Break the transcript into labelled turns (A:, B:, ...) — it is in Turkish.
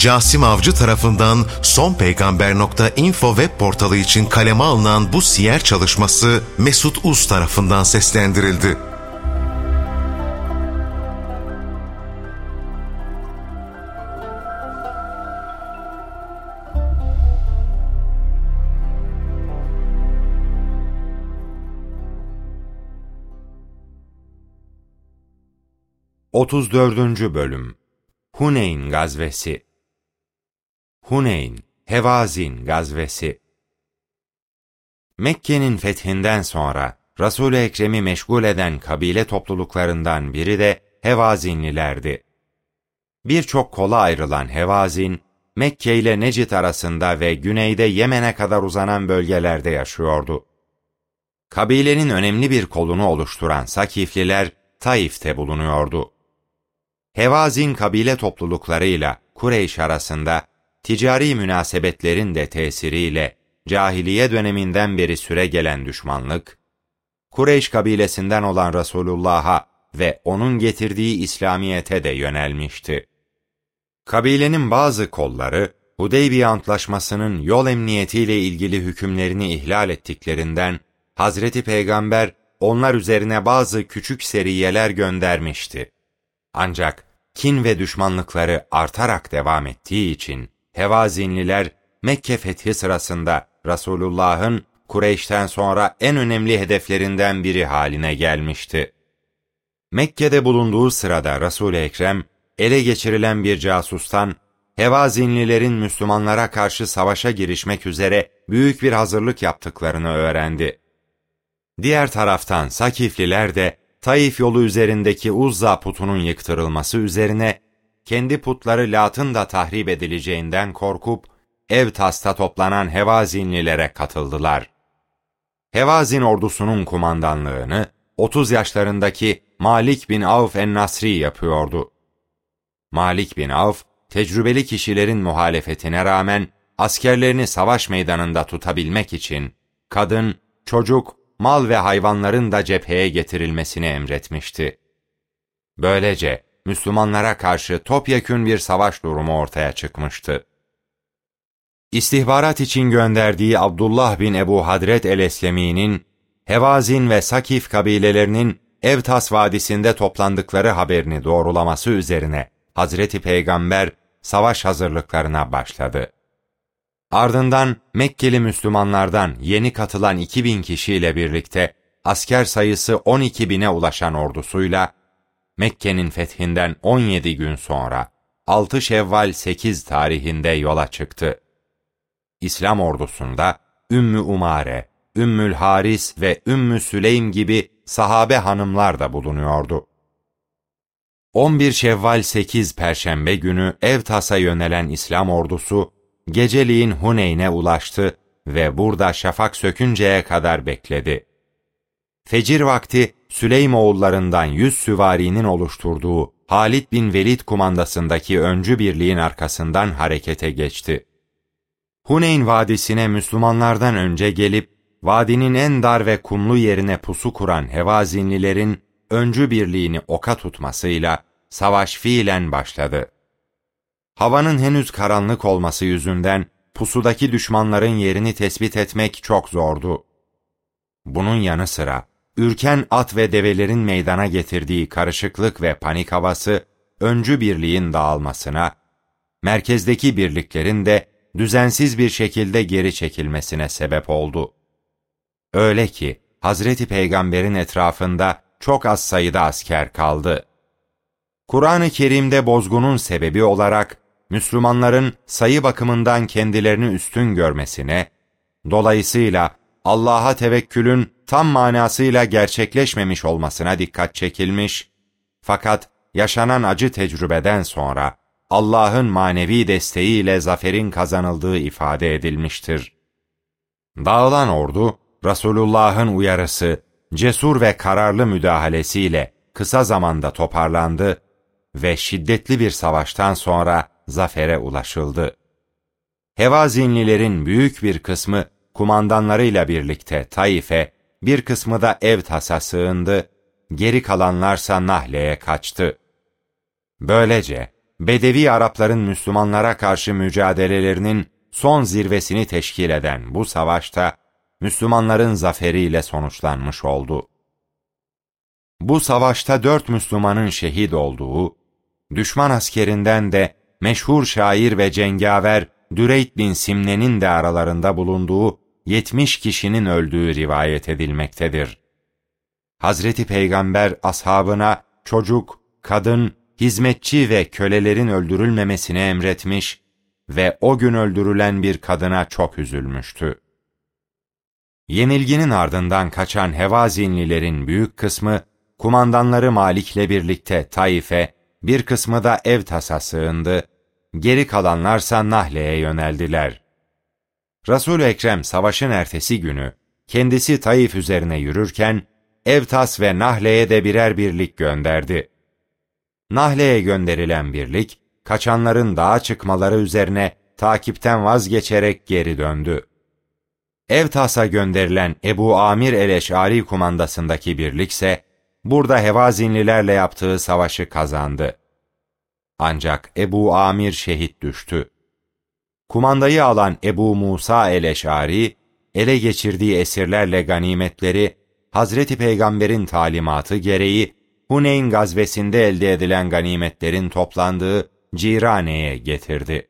A: Casim Avcı tarafından sonpeygamber.info web portalı için kaleme alınan bu siyer çalışması Mesut Uz tarafından seslendirildi.
B: Otuz dördüncü Bölüm Huneyn Gazvesi Huneyn, Hevazin gazvesi. Mekke'nin fethinden sonra Resul-i Ekrem'i meşgul eden kabile topluluklarından biri de Hevazinlilerdi. Birçok kola ayrılan Hevazin, Mekke ile Necit arasında ve güneyde Yemen'e kadar uzanan bölgelerde yaşıyordu. Kabilenin önemli bir kolunu oluşturan Sakifliler Taif'te bulunuyordu. Hevazin kabile topluluklarıyla Kureyş arasında ticari münasebetlerin de tesiriyle cahiliye döneminden beri süre gelen düşmanlık, Kureyş kabilesinden olan Resulullah'a ve onun getirdiği İslamiyet'e de yönelmişti. Kabilenin bazı kolları, Hudeybiye Antlaşması'nın yol emniyetiyle ilgili hükümlerini ihlal ettiklerinden, Hazreti Peygamber onlar üzerine bazı küçük seriyeler göndermişti. Ancak kin ve düşmanlıkları artarak devam ettiği için, Hevazinliler Mekke fethi sırasında Resulullah'ın Kureyş'ten sonra en önemli hedeflerinden biri haline gelmişti. Mekke'de bulunduğu sırada Resul-i Ekrem, ele geçirilen bir casustan, Hevazinlilerin Müslümanlara karşı savaşa girişmek üzere büyük bir hazırlık yaptıklarını öğrendi. Diğer taraftan Sakifliler de Taif yolu üzerindeki Uzza putunun yıktırılması üzerine kendi putları Lat'ın da tahrip edileceğinden korkup, ev tasta toplanan Hevazinlilere katıldılar. Hevazin ordusunun kumandanlığını 30 yaşlarındaki Malik bin Avf en-Nasri yapıyordu. Malik bin Avf, tecrübeli kişilerin muhalefetine rağmen askerlerini savaş meydanında tutabilmek için kadın, çocuk, mal ve hayvanların da cepheye getirilmesini emretmişti. Böylece Müslümanlara karşı topyekün bir savaş durumu ortaya çıkmıştı. İstihbarat için gönderdiği Abdullah bin Ebu Hadret el-Eslemi'nin, Hevazin ve Sakif kabilelerinin Evtas Vadisi'nde toplandıkları haberini doğrulaması üzerine Hazreti Peygamber savaş hazırlıklarına başladı. Ardından Mekkeli Müslümanlardan yeni katılan 2000 kişiyle birlikte asker sayısı 12 bine ulaşan ordusuyla Mekke'nin fethinden 17 gün sonra 6 Şevval 8 tarihinde yola çıktı. İslam ordusunda Ümmü Umare, Ümmül Haris ve Ümmü Süleym gibi sahabe hanımlar da bulunuyordu. 11 Şevval 8 Perşembe günü Evtas'a yönelen İslam ordusu geceliğin Huneyn'e ulaştı ve burada şafak sökünceye kadar bekledi. Fecir vakti Süleymoğullarından yüz süvarinin oluşturduğu Halid bin Velid kumandasındaki öncü birliğin arkasından harekete geçti. Huneyn Vadisi'ne Müslümanlardan önce gelip, vadinin en dar ve kumlu yerine pusu kuran Hevazinlilerin öncü birliğini oka tutmasıyla savaş fiilen başladı. Havanın henüz karanlık olması yüzünden pusudaki düşmanların yerini tespit etmek çok zordu. Bunun yanı sıra ürken at ve develerin meydana getirdiği karışıklık ve panik havası, öncü birliğin dağılmasına, merkezdeki birliklerin de düzensiz bir şekilde geri çekilmesine sebep oldu. Öyle ki Hazreti Peygamber'in etrafında çok az sayıda asker kaldı. Kur'an-ı Kerim'de bozgunun sebebi olarak Müslümanların sayı bakımından kendilerini üstün görmesine, dolayısıyla Allah'a tevekkülün tam manasıyla gerçekleşmemiş olmasına dikkat çekilmiş, fakat yaşanan acı tecrübeden sonra Allah'ın manevi desteğiyle zaferin kazanıldığı ifade edilmiştir. Dağılan ordu, Resulullah'ın uyarısı, cesur ve kararlı müdahalesiyle kısa zamanda toparlandı ve şiddetli bir savaştan sonra zafere ulaşıldı. Hevazinlilerin büyük bir kısmı kumandanlarıyla birlikte Taif'e, bir kısmı da ev tasa sığındı, geri kalanlarsa Nahle'ye kaçtı. Böylece Bedevi Arapların Müslümanlara karşı mücadelelerinin son zirvesini teşkil eden bu savaşta Müslümanların zaferiyle sonuçlanmış oldu. Bu savaşta dört Müslümanın şehit olduğu, düşman askerinden de meşhur şair ve cengaver Düreyt bin Simne'nin de aralarında bulunduğu 70 kişinin öldüğü rivayet edilmektedir. Hazreti Peygamber ashabına çocuk, kadın, hizmetçi ve kölelerin öldürülmemesini emretmiş ve o gün öldürülen bir kadına çok üzülmüştü. Yenilginin ardından kaçan Hevazinlilerin büyük kısmı, kumandanları Malik'le birlikte Taif'e, bir kısmı da Evtas'a sığındı, geri kalanlarsa Nahle'ye yöneldiler. Resul-i Ekrem savaşın ertesi günü, kendisi Taif üzerine yürürken, Evtas ve Nahle'ye de birer birlik gönderdi. Nahle'ye gönderilen birlik, kaçanların dağa çıkmaları üzerine takipten vazgeçerek geri döndü. Evtas'a gönderilen Ebu Amir el-Eş'ari kumandasındaki birlikse, burada Hevazinlilerle yaptığı savaşı kazandı. Ancak Ebu Amir şehit düştü. Kumandayı alan Ebu Musa el-Eş'ari, ele geçirdiği esirlerle ganimetleri, Hazreti Peygamber'in talimatı gereği, Huneyn gazvesinde elde edilen ganimetlerin toplandığı Cirane'ye getirdi.